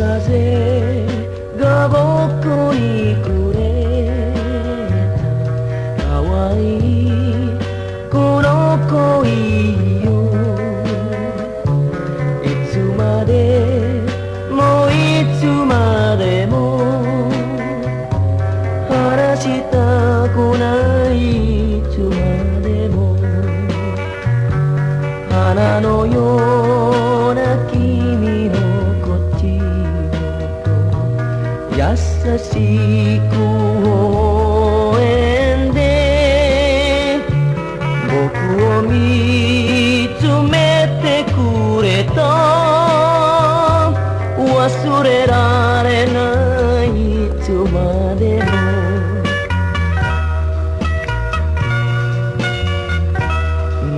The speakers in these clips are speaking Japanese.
風が僕にくれ。たかわいいこの恋よ。いつまでもいつまでも話したくない。優しく応援で僕を見つめてくれた忘れられないいつまでも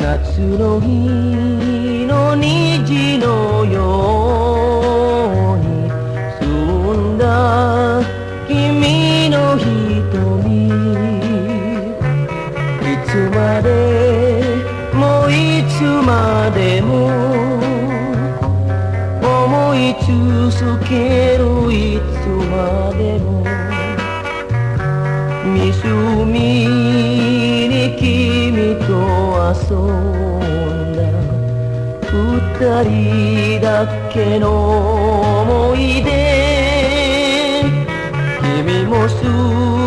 夏の日の虹のよういつまでも思い続けるいつまでも湖に君と遊んだ二人だけの思い出。君も好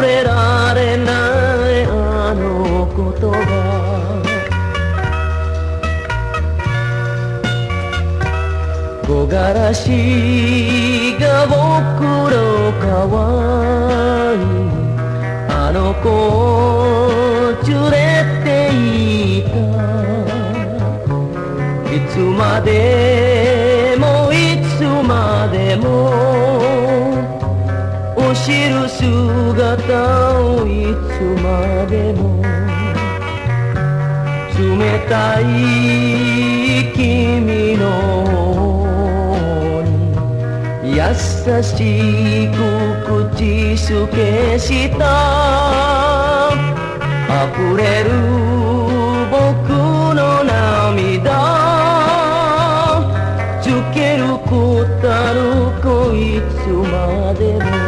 れられないあの言葉木枯らしが僕の川にあの子を連れて行った。いつまで姿をいつまでも冷たい君のに優しく口づけした。溢れる僕の涙。つけることある子いつまでも。